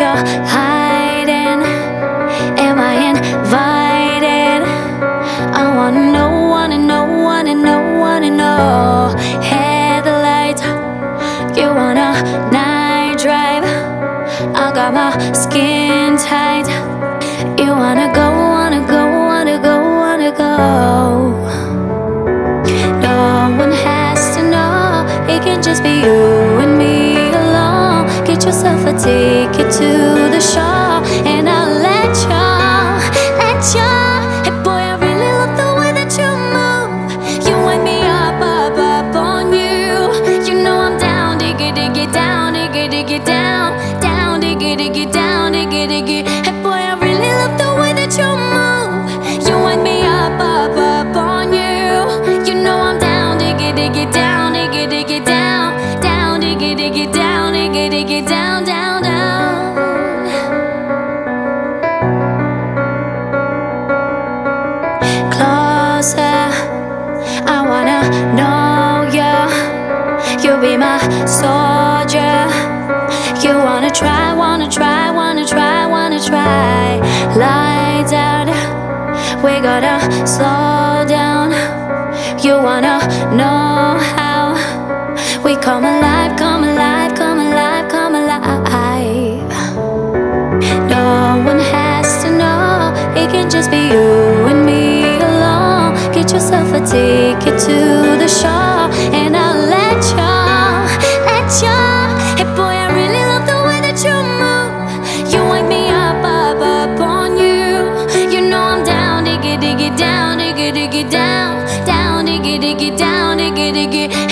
you're hiding. Am I invited? I wanna know, wanna know, wanna know, wanna know. Headlights, you wanna night drive? I got my skin tight. You wanna go, wanna go, wanna go, wanna go. No one has to know. It can just be you yourself a ticket to the show, and I'll let you, let you. Hey boy, I really love the way that you move. You wake me up, up, up on you. You know I'm down, diggy, diggy, down, diggy, diggy, down, down, diggy, diggy, down, diggy, diggy. Closer, I wanna know you. You be my soldier. You wanna try, wanna try, wanna try, wanna try. Lights out, we gotta slow down. You wanna know how we come alive, come alive, come alive, come alive. No one has to know. It can just be you. Yourself a ticket to the shore and I'll let you, let you. Hey boy, I really love the way that you move. You wake me up, up, up on you. You know I'm down, diggy, diggy, down, diggy, diggy, down, down, diggy, diggy, down, diggy, diggy.